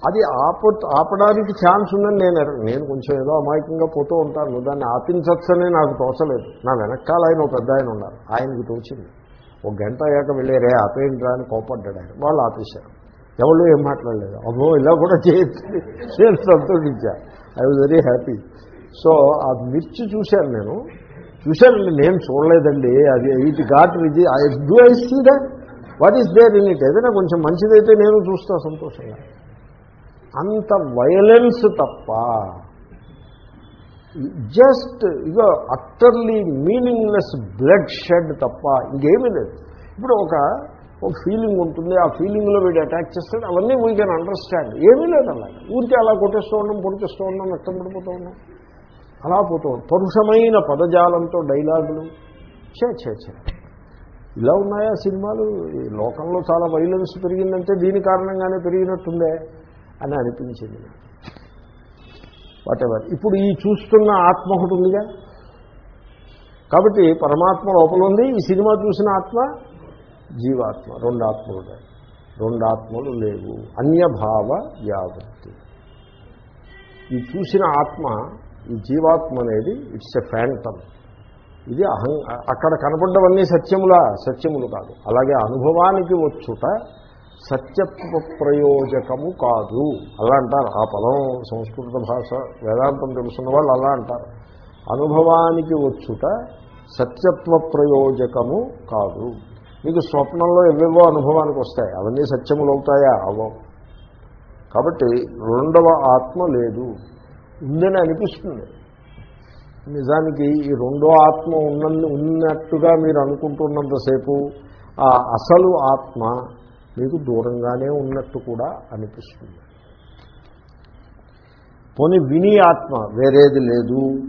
Speaker 1: అది ఆప ఆపడానికి ఛాన్స్ ఉందని నేను నేను కొంచెం ఏదో అమాయకంగా పోతూ ఉంటాను. దాన్ని ఆపించచ్చనే నాకు తోచలేదు. నా వెనకాల ఆయన ఒక పెద్ద ఆయన ఉన్నారు. ఆయనకి తోచింది. ఒక గంట అయ్యాక వెళ్ళారే ఆపేయండి అని కోపడ్డాడు ఆయన. వాళ్ళు ఆపేశారు. ఎవరు ఏం మాట్లాడలేదు. అమ్మో ఇలా కూడా చేయొచ్చు నేను సంతోషించా. I was very happy so ఆ మిర్చి చూశాను నేను. చూశానండి నేను చూడలేదండి. అది ఇట్ ఘాట్ విజి I do I see that what is there in it? ఏదైనా కొంచెం మంచిదైతే నేను చూస్తా సంతోషంగా. అంత వయలెన్స్ తప్ప just ego utterly meaningless bloodshed తప్ప ఇంకేమీ లేదు. ఇప్పుడు ఒక ఒక ఫీలింగ్ ఉంటుంది ఆ ఫీలింగ్లో వీడు అటాక్ చేస్తాడు అవన్నీ వీ కెన్ అండర్స్టాండ్ ఏమీ లేదు అలా ఊరికే అలా కొట్టేస్తూ ఉన్నాం పొడిచేస్తూ ఉన్నాం నష్టం పడిపోతూ ఉన్నాం అలా పోతూ పరుషమైన పదజాలంతో డైలాగులు. చే చే చే ఇలా ఉన్నాయా సినిమాలు? ఈ లోకంలో చాలా వైలెన్స్ పెరిగిందంటే దీని కారణంగానే పెరిగినట్టుందే అని అనిపించింది వాటెవర్ ఇప్పుడు ఈ చూస్తున్న ఆత్మ ఒకటి ఉందిగా. కాబట్టి పరమాత్మ లోపల ఉంది ఈ సినిమా చూసిన ఆత్మ జీవాత్మ రెండు ఆత్మలు రెండు ఆత్మలు లేవు. అన్యభావ వ్యావృత్తి ఈ చూసిన ఆత్మ ఈ జీవాత్మ అనేది ఇట్స్ ఎ ఫ్యాంటమ్. ఇది అహం అక్కడ కనపడ్డవన్నీ సత్యములా సత్యములు కాదు. అలాగే అనుభవానికి వచ్చుట సత్యత్వ ప్రయోజకము కాదు. అలా అంటారు. ఆ పదం సంస్కృత భాష వేదాంతం తెలుసున్న వాళ్ళు అలా అంటారు. అనుభవానికి వచ్చుట సత్యత్వ ప్రయోజకము కాదు. మీకు స్వప్నంలో ఎవేవో అనుభవానికి వస్తాయి. అవన్నీ సత్యములు అవుతాయా? అవో కాబట్టి రెండవ ఆత్మ లేదు. ఉందని అనిపిస్తుంది. నిజానికి ఈ రెండో ఆత్మ ఉన్న ఉన్నట్టుగా మీరు అనుకుంటున్నంతసేపు ఆ అసలు ఆత్మ మీకు దూరంగానే ఉన్నట్టు కూడా అనిపిస్తుంది. పోనీ విని ఆత్మ వేరేది లేదు.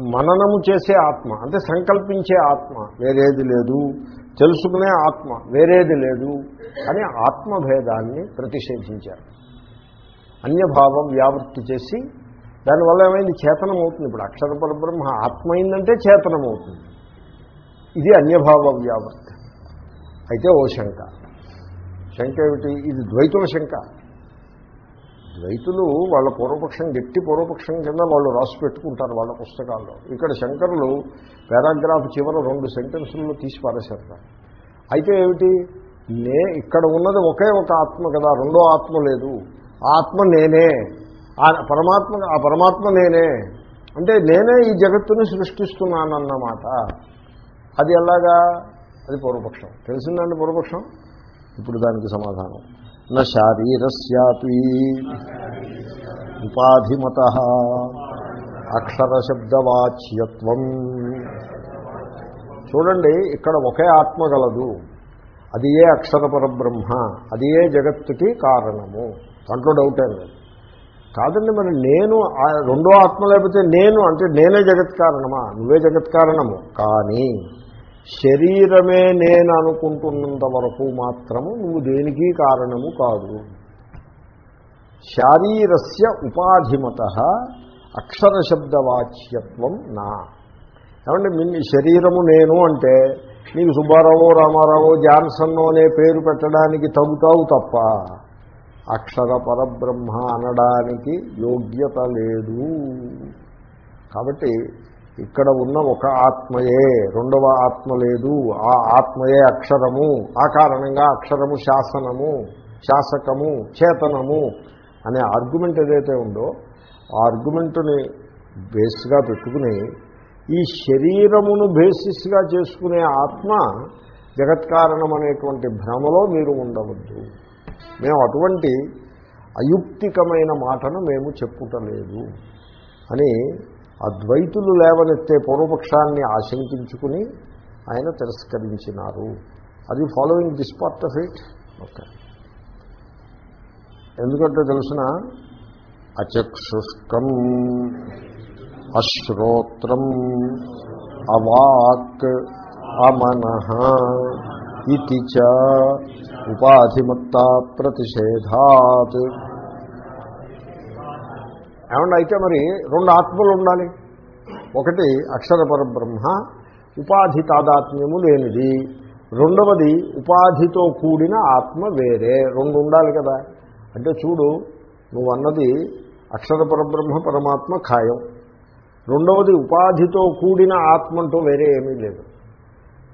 Speaker 1: మననము చేసే ఆత్మ అంటే సంకల్పించే ఆత్మ వేరేది లేదు. తెలుసుకునే ఆత్మ వేరేది లేదు. అని ఆత్మభేదాన్ని ప్రతిషేధించారు. అన్యభావం వ్యావృత్తి చేసి దానివల్ల ఏమైంది? చేతనం అవుతుంది ఇప్పుడు అక్షర పరబ్రహ్మ ఆత్మ అయిందంటే చేతనం అవుతుంది ఇది అన్యభావ వ్యావర్తి. అయితే ఓ శంక. శంక ఏమిటి? ఇది ద్వైతుల శంక. ద్వైతులు వాళ్ళ పూర్వపక్షం గట్టి పూర్వపక్షం కింద వాళ్ళు రాసి పెట్టుకుంటారు వాళ్ళ పుస్తకాల్లో. ఇక్కడ శంకరులు పారాగ్రాఫ్ చివర రెండు సెంటెన్సుల్లో తీసి పారేశారు అయితే ఏమిటి? నే ఇక్కడ ఉన్నది ఒకే ఒక ఆత్మ కదా రెండో ఆత్మ లేదు. ఆత్మ నేనే. ఆ పరమాత్మ ఆ పరమాత్మ నేనే. అంటే నేనే ఈ జగత్తుని సృష్టిస్తున్నానన్నమాట. అది ఎలాగా? అది పూర్వపక్షం. తెలిసిందండి పూర్వపక్షం? ఇప్పుడు దానికి సమాధానం. నా శారీరస్యాపి ఉపాధిమత అక్షరశబ్దవాచ్యత్వం. చూడండి ఇక్కడ ఒకే ఆత్మ గలదు. అది ఏ అక్షరపరబ్రహ్మ అది ఏ జగత్తుకి కారణము. దాంట్లో డౌట్ ఏం లేదు. కాదండి మరి నేను ఆ రెండో ఆత్మ లేకపోతే నేను అంటే నేనే జగత్ కారణమా నువ్వే జగత్ కారణము కానీ శరీరమే నేను అనుకుంటున్నంత వరకు మాత్రము నువ్వు దేనికి కారణము కాదు. శారీరస్య ఉపాధిమత అక్షరశబ్దవాచ్యత్వం నా. ఏమంటే మీ శరీరము నేను అంటే నీకు సుబ్బారావు రామారావు జాన్సన్నో అనే పేరు పెట్టడానికి తగుతావు తప్ప అక్షర పరబ్రహ్మ అనడానికి యోగ్యత లేదు. కాబట్టి ఇక్కడ ఉన్న ఒక ఆత్మయే రెండవ ఆత్మ లేదు. ఆ ఆత్మయే అక్షరము. ఆ కారణంగా అక్షరము శాసనము శాసకము చేతనము అనే ఆర్గ్యుమెంట్ ఏదైతే ఉందో ఆ ఆర్గ్యుమెంట్ని బేస్గా పెట్టుకుని ఈ శరీరమును బేసిస్గా చేసుకునే ఆత్మ జగత్కారణం అనేటువంటి భ్రమలో మీరు ఉండవద్దు. మేము అటువంటి అయుక్తికమైన మాటను మేము చెప్పుటలేదు అని అద్వైతులు లేవనెత్తే పూర్వపక్షాన్ని ఆశంకించుకుని ఆయన తిరస్కరించినారు. అది following this part of it okay ఎందుకంటే తెలిసిన అచక్షుష్కం అశ్రోత్రం అవాక్ అమన ఇది చ ఉపాధిమత్తా ప్రతిషేధాత్ ఏమన్నా అయితే మరి రెండు ఆత్మలు ఉండాలి. ఒకటి అక్షరపర బ్రహ్మ ఉపాధి తాదాత్మ్యము లేనిది. రెండవది ఉపాధితో కూడిన ఆత్మ వేరే. రెండు ఉండాలి కదా. అంటే చూడు నువ్వు అన్నది అక్షర పరబ్రహ్మ పరమాత్మ ఖాయం. రెండవది ఉపాధితో కూడిన ఆత్మ అంటూ వేరే ఏమీ లేదు.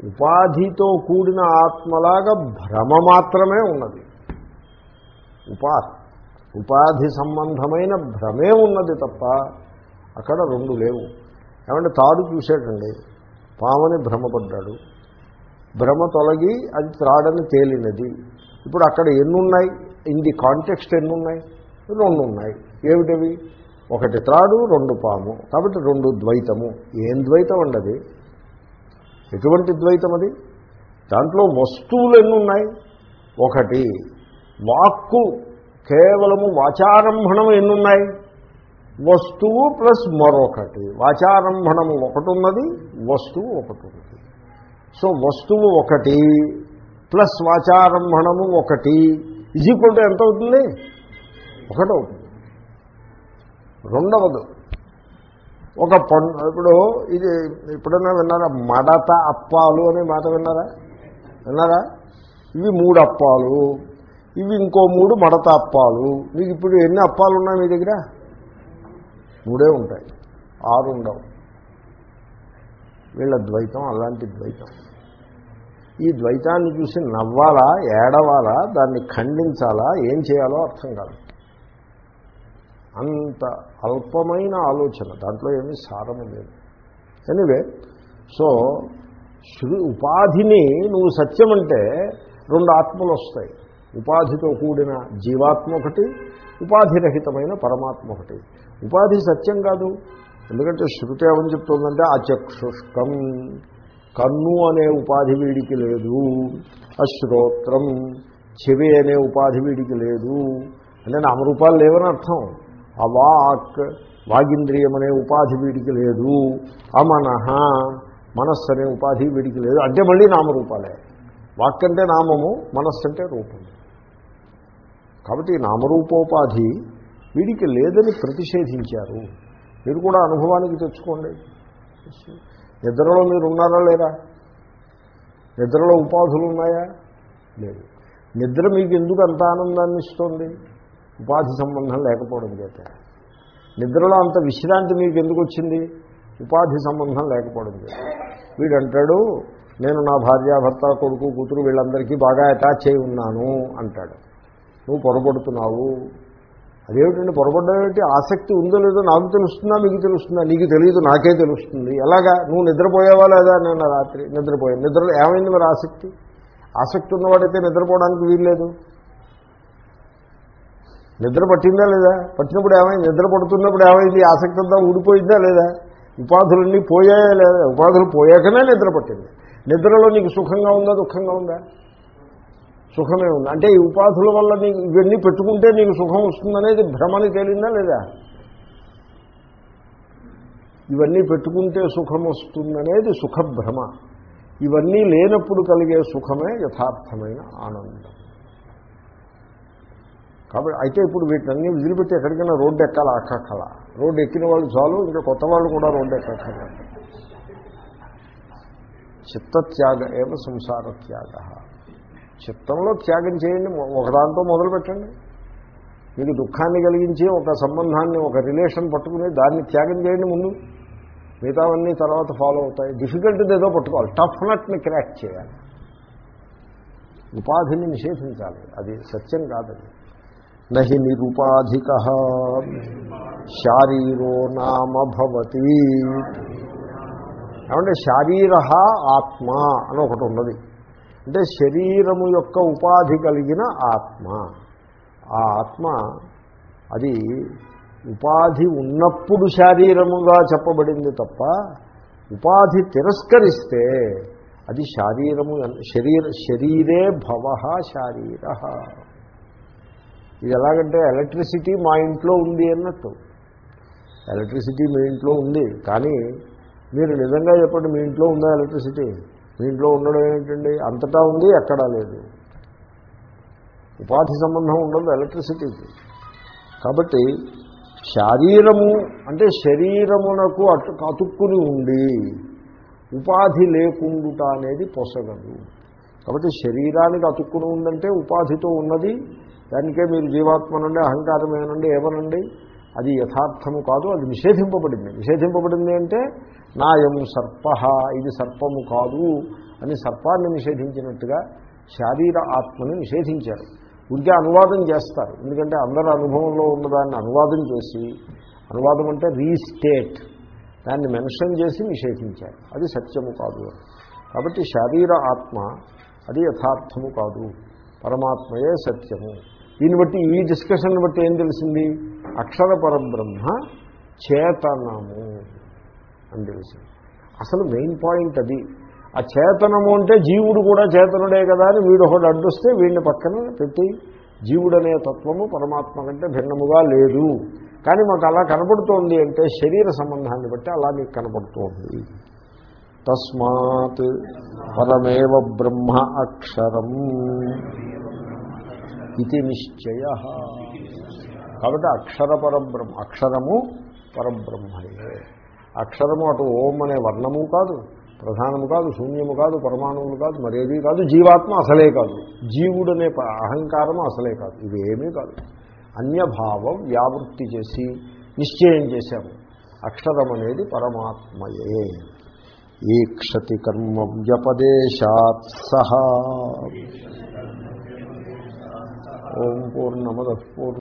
Speaker 1: ఉపాధితో కూడిన ఆత్మలాగా భ్రమ మాత్రమే ఉన్నది. ఉపాధి. ఉపాధి సంబంధమైన భ్రమే ఉన్నది తప్ప అక్కడ రెండు లేవు. ఏమంటే తాడు చూసేటండి పామని భ్రమపడ్డాడు. భ్రమ తొలగి అది త్రాడని తేలినది. ఇప్పుడు అక్కడ ఎన్నున్నాయి? ఇన్ ది కాంటెక్స్ట్ ఎన్నున్నాయి? రెండు ఉన్నాయి ఏమిటవి? ఒకటి త్రాడు రెండు పాము. కాబట్టి రెండు ద్వైతము. ఏం ద్వైతం ఉండదు ఎటువంటి ద్వైతం అది? దాంట్లో వస్తువులు ఎన్ని ఉన్నాయి ఒకటి వాక్కు కేవలము వాచారంభణం ఎన్నున్నాయి. వస్తువు ప్లస్ మరొకటి. వాచారంభణము ఒకటి ఉన్నది వస్తువు ఒకటి ఉన్నది సో వస్తువు ఒకటి ప్లస్ వాచారంభణము ఒకటి ఇది ఈక్వల్ టు ఎంత అవుతుంది? ఒకటవుతుంది. రెండవది ఒక పండు ఇప్పుడు ఇది ఎప్పుడన్నా విన్నారా? మడత అప్పాలు అనే మాట విన్నారా? విన్నారా? ఇవి మూడు అప్పాలు. ఇవి ఇంకో మూడు మడత అప్పాలు. మీకు ఇప్పుడు ఎన్ని అప్పాలు ఉన్నాయి మీ దగ్గర? మూడే ఉంటాయి. ఆరు ఉండవు. వీళ్ళ ద్వైతం అలాంటి ద్వైతం. ఈ ద్వైతాన్ని చూసి నవ్వాలా ఏడవాలా దాన్ని ఖండించాలా ఏం చేయాలో అర్థం కాదు. అంత అల్పమైన ఆలోచన. దాంట్లో ఏమీ సారము లేదు. ఎనివే సో శృ ఉపాధిని నువ్వు సత్యం అంటే రెండు ఆత్మలు వస్తాయి. ఉపాధితో కూడిన జీవాత్మ ఒకటి ఉపాధిరహితమైన పరమాత్మ ఒకటి. ఉపాధి సత్యం కాదు. ఎందుకంటే శృతి ఏమని చెప్తుందంటే అచక్షుష్కం. కన్ను అనే ఉపాధి వీడికి లేదు. అశ్రోత్రం. చెవి అనే ఉపాధి వీడికి లేదు. అంటే నామరూపాలు లేవని అర్థం. అవాక్ వాగింద్రియం అనే ఉపాధి వీడికి లేదు. అమనహ మనస్సు అనే ఉపాధి వీడికి లేదు. అంటే మళ్ళీ నామరూపాలే. వాక్ అంటే నామము మనస్సు అంటే రూపము. కాబట్టి నామరూపోపాధి వీడికి లేదని ప్రతిషేధించారు. మీరు కూడా అనుభవానికి తెచ్చుకోండి. నిద్రలో మీరు ఉన్నారా లేరా నిద్రలో ఉపాధులు ఉన్నాయా? లేదు. నిద్ర మీకు ఎందుకు అంత ఆనందాన్ని ఇస్తుంది ఉపాధి సంబంధం లేకపోవడం చేత. నిద్రలో అంత విశ్రాంతి మీకు ఎందుకు వచ్చింది? ఉపాధి సంబంధం లేకపోవడం చేత. వీడంటాడు నేను నా భార్య భర్త కొడుకు కూతురు వీళ్ళందరికీ బాగా అటాచ్ అయి ఉన్నాను అంటాడు. నువ్వు పొరపడుతున్నావు. అదేమిటండి పొరపడ్డేమిటి ఆసక్తి ఉందో లేదో నాకు తెలుస్తుందా? మీకు తెలుస్తుందా? నీకు తెలియదు నాకే తెలుస్తుంది. ఎలాగా? నువ్వు నిద్రపోయావా లేదా? నేను రాత్రి. నిద్రపోయాను. నిద్ర ఏమైంది మరి ఆసక్తి? ఆసక్తి ఉన్నవాడైతే నిద్రపోవడానికి వీల్లేదు. నిద్ర పట్టిందా లేదా? పట్టినప్పుడు ఏమైంది? నిద్ర పడుతున్నప్పుడు ఏమైంది? ఆసక్తి అంతా ఊడిపోయిందా లేదా? ఉపాధులన్నీ పోయాయా లేదా? ఉపాధులు పోయాకనే నిద్ర పట్టింది. నిద్రలో నీకు సుఖంగా ఉందా దుఃఖంగా ఉందా? సుఖమే ఉంది. అంటే ఈ ఉపాధుల వల్ల నీకు ఇవన్నీ పెట్టుకుంటే నీకు సుఖం వస్తుందనేది భ్రమని తేలిందా లేదా? ఇవన్నీ పెట్టుకుంటే సుఖం వస్తుందనేది సుఖభ్రమ. ఇవన్నీ లేనప్పుడు కలిగే సుఖమే యథార్థమైన ఆనందం. కాబట్టి అయితే ఇప్పుడు వీటినన్నీ వదిలిపెట్టి ఎక్కడికైనా రోడ్డు ఎక్కాలి అక్కక్కల రోడ్డు ఎక్కిన వాళ్ళు చాలు ఇంకా కొత్త వాళ్ళు కూడా రోడ్డు ఎక్కక్కల చిత్తత్యాగ ఏవ సంసార త్యాగ చిత్తంలో త్యాగం చేయండి ఒక దాంతో మొదలు పెట్టండి. మీకు దుఃఖాన్ని కలిగించి ఒక సంబంధాన్ని ఒక రిలేషన్ పట్టుకుని దాన్ని త్యాగం చేయండి ముందు. మిగతావన్నీ తర్వాత ఫాలో అవుతాయి. డిఫికల్ట్ ఏదో పట్టుకోవాలి. టఫ్ నట్ని క్రాక్ చేయాలి. ఉపాధిని నిషేధించాలి. అది సత్యం కాదది. నహి నిరుపాధిక. శారీరో నామ భవతి. ఏమంటే శారీర ఆత్మ అని ఒకటి ఉన్నది. అంటే శరీరము యొక్క ఉపాధి కలిగిన ఆత్మ. ఆ ఆత్మ అది ఉపాధి ఉన్నప్పుడు శారీరముగా చెప్పబడింది తప్ప ఉపాధి తిరస్కరిస్తే అది శారీరము శరీర శరీరే భవ శారీర. ఇది ఎలాగంటే ఎలక్ట్రిసిటీ మా ఇంట్లో ఉంది అన్నట్టు. ఎలక్ట్రిసిటీ మీ ఇంట్లో ఉంది కానీ మీరు నిజంగా చెప్పండి మీ ఇంట్లో ఉందా ఎలక్ట్రిసిటీ? మీ ఇంట్లో ఉండడం ఏంటండి? అంతటా ఉంది ఎక్కడా లేదు. ఉపాధి సంబంధం ఉండదు ఎలక్ట్రిసిటీకి. కాబట్టి శారీరము అంటే శరీరమునకు అటు అతుక్కుని ఉండి ఉపాధి లేకుండుట అనేది పొసగదు. కాబట్టి శరీరానికి అతుక్కుని ఉందంటే ఉపాధితో ఉన్నది దానికే మీరు జీవాత్మ నుండి అహంకారమే నుండి ఏమనండి అది యథార్థము కాదు అది నిషేధింపబడింది. నిషేధింపబడింది అంటే నాయం సర్ప ఇది సర్పము కాదు అని సర్పాన్ని నిషేధించినట్టుగా శారీర ఆత్మని నిషేధించారు. ఉడికే అనువాదం చేస్తారు. ఎందుకంటే అందరి అనుభవంలో ఉన్నదాన్ని అనువాదం చేసి అనువాదం అంటే రీస్టేట్. దాన్ని మెన్షన్ చేసి నిషేధించారు. అది సత్యము కాదు. కాబట్టి శారీర ఆత్మ అది యథార్థము కాదు. పరమాత్మయే సత్యము. దీన్ని బట్టి ఈ డిస్కషన్ బట్టి ఏం తెలిసింది? అక్షర పరబ్రహ్మ చేతనము అని తెలిసింది. అసలు మెయిన్ పాయింట్ అది. ఆ చేతనము అంటే జీవుడు కూడా చేతనుడే కదా అని వీడు ఒకటి అడ్డొస్తే వీడిని పక్కన పెట్టి జీవుడనే తత్వము పరమాత్మ కంటే భిన్నముగా లేదు. కానీ మాకు అలా కనపడుతోంది అంటే శరీర సంబంధాన్ని బట్టి అలా మీకు కనపడుతోంది. తస్మాత్ పరమేవ బ్రహ్మ అక్షరం. ఇది నిశ్చయ. కాబట్టి అక్షర పరబ్రహ్మ అక్షరము పరబ్రహ్మయే. అక్షరము అటు ఓం అనే వర్ణము కాదు ప్రధానము కాదు శూన్యము కాదు పరమాణువులు కాదు మరేది కాదు జీవాత్మ అసలే కాదు. జీవుడనే అహంకారము అసలే కాదు ఇవేమీ కాదు. అన్యభావం వ్యావృత్తి చేసి నిశ్చయం చేశాము. అక్షరం అనేది పరమాత్మయే. ఈక్షతి కర్మ వ్యపదేశాత్ సహా. ఓం పూర్ణమద పూర్ణ